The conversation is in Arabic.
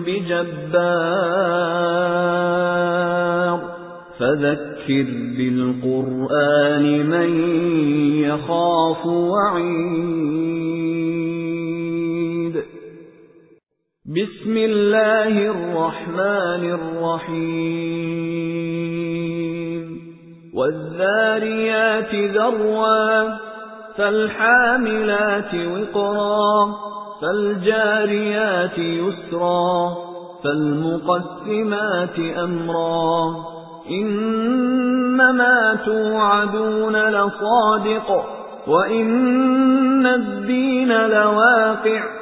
بجبار. فذكر بالقرآن من يخاف وعيد. بسم الله الرحمن الرحيم. والذاريات ذروا فالحاملات وقرا. فالجاريات يسرا فالمقسمات أمرا. إنما توعدون لصادق وإن الدين لواقع.